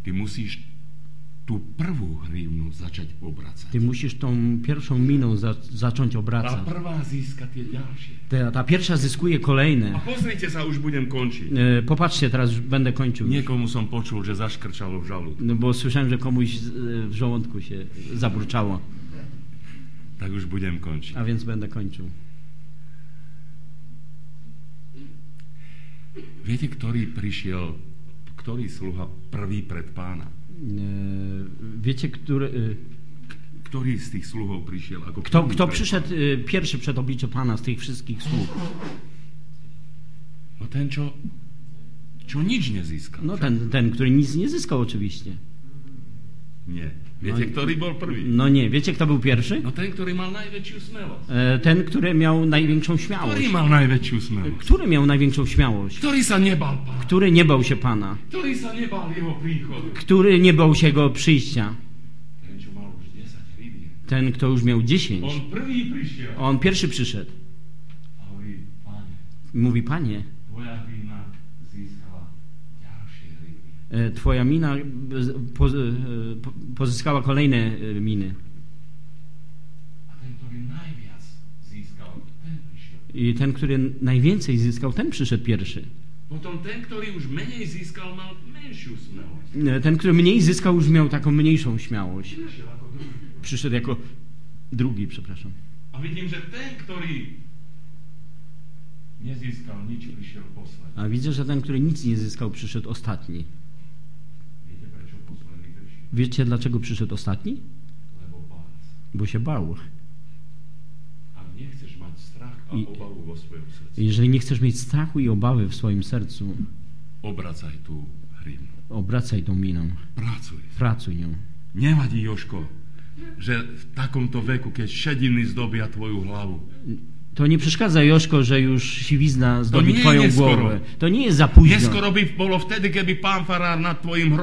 Ty musíš tú prvú hrivnu začať obracať. Ty musisz tą pierwszą miną za, zacząć obracać. prvá získa tie ďalšie. Ta, ta pierwsza zyskuje A kolejne. pozrite sa, už budem končiť. E, Popatrzcie, teraz już będę kończył. Niekomu som počul, že zaškrčalo v žalúdku. No bo słyszałem, że komuś z- w żołądku się zaburczało, Tak už budem končiť. a więc będę kończył. Viete, ktorý prišiel, ktorý sluha prvý pred pána? E, Wiecie, który, e, Ktorý z tých sluhov prišiel ako kto, kto przyszedł pána? e, pierwszy przed oblicze Pana z tych wszystkich sług? No ten, čo, čo nič nezískal. No však? ten, ten, który nic nie zyskał oczywiście. Nie. Viete, No- ktorý bol prvý? No nie, wiecie kto był pierwszy? No ten, ktorý mal najväčšiu smelosť. E, Ten, który miał największą śmiałość. mal najväčšiu smelosť? Który miał największą śmiałość? Ktorý sa nebal pána? Który nie bał się Pana? Ktorý sa nebal jeho príchodu? Który nie bał się Jego przyjścia? Ten, čo mal už 10 hrivien. Ten, kto już miał 10. On prvý prišiel. On pierwszy przyszedł. Mówi, Panie, Twoja mina e, e, po- pozyskała kolejne e, miny. I ten, który najwięcej zyskał, ten przyszedł pierwszy. Potom ten, už menej získal, mal menšiu smelosť. E, Ten, który mniej zyskał, już miał taką mniejszą śmiałość. Przyszedł jako drugi, przepraszam. A vidím, že ten, ktorý nezískal nič, prišiel posledný. A widzę, że ten, który nic nie zyskał, przyszedł ostatni. Wiecie, dlaczego przyszedł ostatni? Bo się bał. Ak nechceš mať strach a I- obavu vo svojom srdci, Jeżeli nie chcesz mieć strachu i obawy w swoim sercu, obracaj tú hrivnu. obracaj tą miną. Pracuj. Pracuj nią. Nevadí, Joško, že v takomto veku, keď šediny zdobia tvoju hlavu, To nie przeszkadza, Joszko, że już siwizna zdobi nie twoją głowę. skoro. To nie jest za późno. neskoro by bolo vtedy, keby pán farár nad tvojim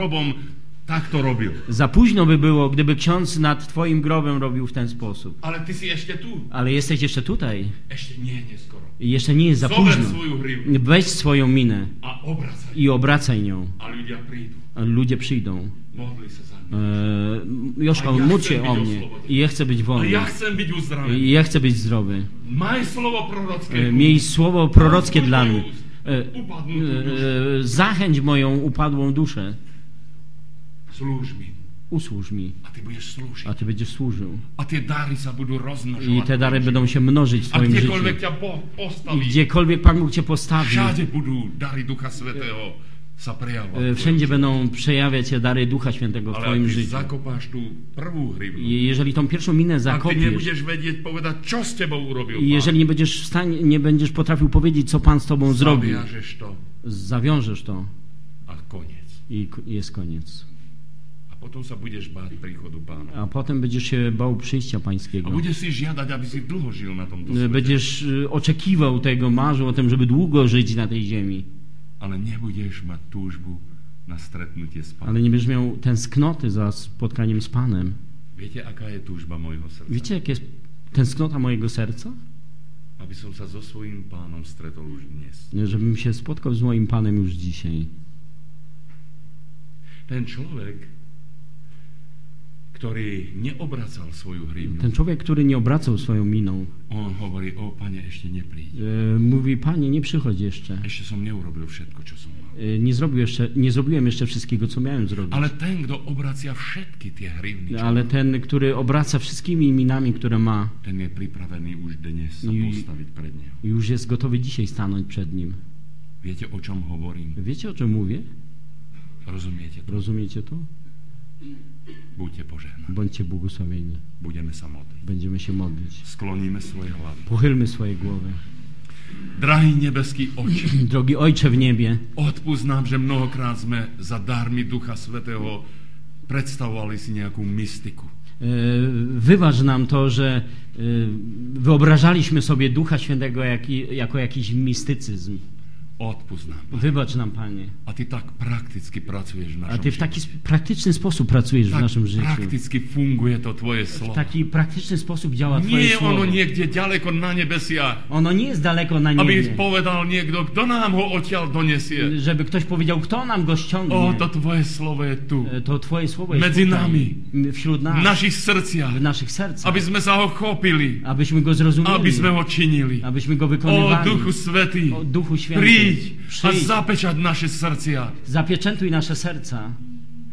hrobom takto robil. Za późno by było, gdyby ksiądz nad twoim grobem robił w ten sposób. Ale ty si ešte tu. Ale jesteś jeszcze tutaj. Ešte nie neskoro. I jeszcze nie jest za Zober późno. hrivnu Weź swoją minę a obracaj. i obracaj nią. A ľudia prídu. A ludzie przyjdą. Modli mňa. Eee, Joszko, ja módl chcę się być o mnie. I ja chcę być wolny. ja chcem byť uzdravený. I ja chcę być zdrowy. Maj slovo prorocké. E, Miej słowo prorockie dla mnie. E, e, Zachęć moją upadłą duszę. Slúž mi. Usłuż mi, A ty budeš slúžiť. a ty będziesz służył. A tie dary sa budú I te dary będą się mnożyć w twoim życiu. I gdziekolwiek Pan Bóg cię postawi, všade budú dary Ducha prejavovať. e, wszędzie będą przejawiać się dary Ducha Świętego w twoim życiu. jeżeli tą pierwszą minę zakopiesz, nebudeš vedieť povedať, čo s tebou urobil i jeżeli nie będziesz w stanie, nie będziesz potrafił powiedzieć, co Pan z tobą zrobił, to zawiążesz to a koniec. i jest koniec. A potom sa budeš báť príchodu pána. A potem będziesz się bał przyjścia A Pańskiego. budeš si žiadať, aby si dlho žil na tomto svete. Będziesz e, oczekiwał tego, marzył o tym, żeby długo żyć na tej ziemi. Ale nebudeš mať túžbu na stretnutie s pánom. Ale nie będziesz miał tęsknoty za spotkaniem z Panem. Viete, aká je túžba mojho srdca? Wiecie, jak jest tęsknota mojego serca? Aby som sa so svojím pánom stretol už dnes. Żebym się spotkał z moim Panem już dzisiaj. Ten človek, ktorý neobracal svoju hrivnu, Ten człowiek, który nie obracał swoją miną, on hovorí, o pane, ešte nepríď. e, mówi, Panie, nie przychodź jeszcze. Ešte som neurobil všetko, čo som mal. E, Nie, zrobił jeszcze. nie zrobiłem jeszcze wszystkiego, co miałem zrobić. Ale ten, kto všetky tie hrivny, čo Ale ten, który obraca wszystkimi minami, które ma, ten je pripravený už dnes postaviť pred neho. już jest gotowy dzisiaj stanąć przed nim. Viete, o čom hovorím? Wiecie, o czym mówię? Rozumiete to? Rozumiecie to? Buďte požehnaní. Bądźcie błogosławieni. Budeme sa modliť. Będziemy się modlić. Skloníme svoje hlavy. Pochylmy swoje głowy. Drahý nebeský oče, Drogi Ojcze w niebie, odpust nám, že mnohokrát sme za darmi Ducha Svetého predstavovali si nejakú mystiku. e, wybacz nam to, że e, wyobrażaliśmy sobie Ducha Świętego jak, jako jakiś mistycyzm. Odpust nám. Wybacz nam, Panie. A ty tak prakticky pracuješ v A našom Ty w taki sp- praktyczny sposób pracujesz w Tak naszym życiu. prakticky funguje to tvoje W slovo. taki praktyczny sposób działa Twoje Nie je ono słowo. niekde ďaleko na nebesiach, Ono nie jest daleko na aby niebie. povedal niekto, kto nám ho odtiaľ donesie. Żeby ktoś powiedział, kto nam go ściągnie. O, to tvoje slovo je tu, E, To Twoje słowo jest Między nami. wśród nas, w naszych sercach, aby sme sa ho chopili, abyśmy go zrozumieli, aby sme ho činili. abyśmy go O wykonywali. Duchu Svetý, O Duchu Święty, príď a przyjdź, zapečať naše srdcia zapieczętuj nasze serca.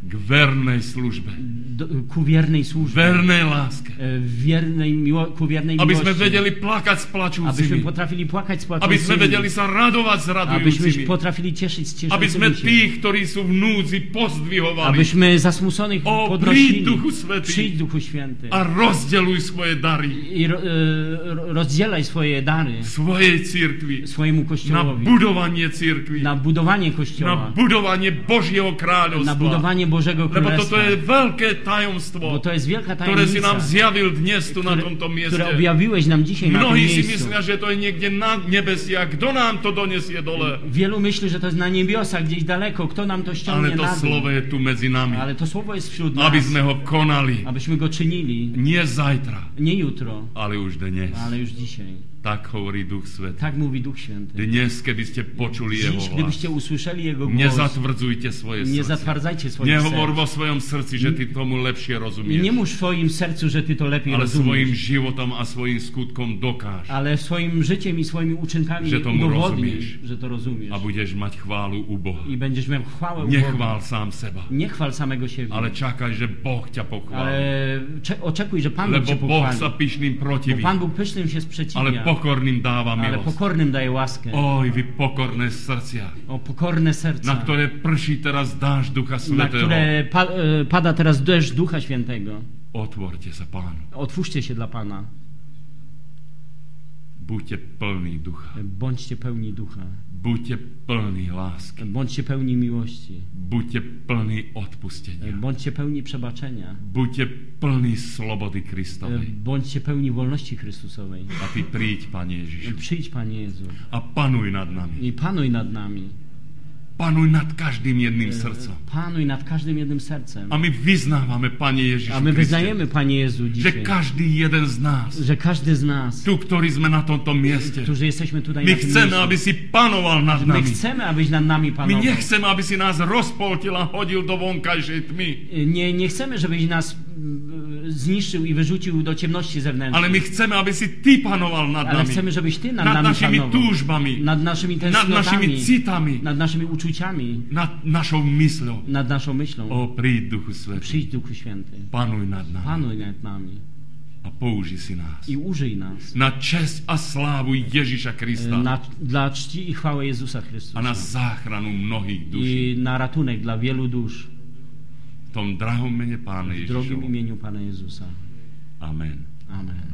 K vernej službe, do, ku viernej službe. Vernej láske. E, viernej, ku viernej Aby milosti. sme vedeli plakať s plačúcimi. Aby sme potrafili plakať s plačúcimi. Aby sme vedeli sa radovať s radujúcimi. Aby sme potrafili tešiť s tešujúcimi. Aby sme tých, ktorí sú v núdzi, pozdvihovali. Aby sme zasmusoných o, podnosili. Duchu Svetý. Príď Duchu Święty. A rozdeluj svoje dary. I ro, e, rozdielaj svoje dary. Svojej církvi. Swojemu kościołowi. Na budovanie církvi. Na budovanie kościoła. Na budovanie Božieho kráľovstva. Na budovanie Božego królestwa. Lebo toto je veľké Bo tajomstvo, to jest wielka ktoré si tajemnica, nám zjavil dnes tu na które, tomto które mieste. objawiłeś nam dzisiaj na tym Mnohí si miejscu. myslia, že to je niekde na nebesiach. Kto nám to donesie dole? Wielu myśli, że to jest na niebiosach, gdzieś daleko. Kto nam to Ale ściągnie to na dół? slovo je tu medzi nami. Ale to słowo jest wśród nas, Aby sme ho konali. abyśmy go czynili. Nie zajtra, Nie jutro, ale už dnes. ale już dzisiaj. Tak hovorí Duch Svetý. Tak mówi Duch Święty. Dnes, keby ste počuli Jeho Dziś, hlas, gdybyście usłyszeli Jego głos, nezatvrdzujte svoje nie srdce. zatwardzajcie swoich Nehovor serc. vo svojom srdci, že ty tomu lepšie Nie rozumieš. mów w swoim sercu, że ty to lepiej Ale svojim rozumiesz. životom a svojim skutkom dokáž. Ale swoim życiem i swoimi uczynkami Że to mu udowodnisz, rozumiesz. że to rozumiesz. A budeš mať chválu u Boha. I będziesz miał chwałę u Nechvál Boga. sám seba. Nie chwal samego siebie. Ale čakaj, že Boh ťa pochváli. Ale cze- oczekuj, że Pan Bóg Lebo cię Boh pochwali. sa pyšným Bo protiví, Pan Bóg pysznym się ale sprzeciwia, pokorným dáva ale milosť. pokornym daje łaskę. Oj, vy pokorné srdcia, O pokorne serca, na ktoré prší teraz dáš Ducha na Svetého. które pa, e, pada teraz deszcz Ducha Świętego. Otvorte sa Pánu. Otwórzcie się dla Pana. Buďte plní Ducha. Bądźcie pełni Ducha. Buďte plní lásky. Bądźcie pełni miłości. Buďte plní odpustenia. Bądźcie pełni przebaczenia. Buďte plní slobody Kristovej. Bądźcie pełni wolności Chrystusowej. A ty príď, Pane Ježišu. Przyjdź, Panie Jezu, A panuj nad nami. i panuj nad nami. Panuj nad každým jedným srdcom. Panuj nad każdym jednym sercem. A my vyznávame, Pane Ježišu A my wyznajemy, Panie Jezu, dzisiaj, každý jeden z nás, że każdy z nas, tu, ktorí sme na tomto mieste, którzy jesteśmy tutaj my na tym chceme, miejscu, aby si panoval nad my nami. chcemy, abyś nad nami My panował. nechceme, aby si nás rozpoltil a hodil do vonkajšej tmy. Nie, nie chcemy, żebyś nas zniszczył i wyrzucił do ciemności zewnętrznej. Ale my chceme, aby si Ty panoval nad Ale nami. chcemy, żebyś Ty nad, Nad nami našimi panował. túžbami, Nad naszymi nad tęsknotami, našimi citami, nad naszymi uczuciami, nad našou mysľou. nad naszą myślą. O, príď, Duchu Svetý. Przyjdź Duchu Święty. Panuj nad nami Panuj nad nami a použi si nás. i użyj nas Na čest a slávu Ježiša Krista na, dla czci i chwały Jezusa a Chrystusa na záchranu mnohých duší. i na ratunek dla wielu dusz tom drahom mene Pána w drogim Ježišovom. imieniu Pana Jezusa. Amen. Amen.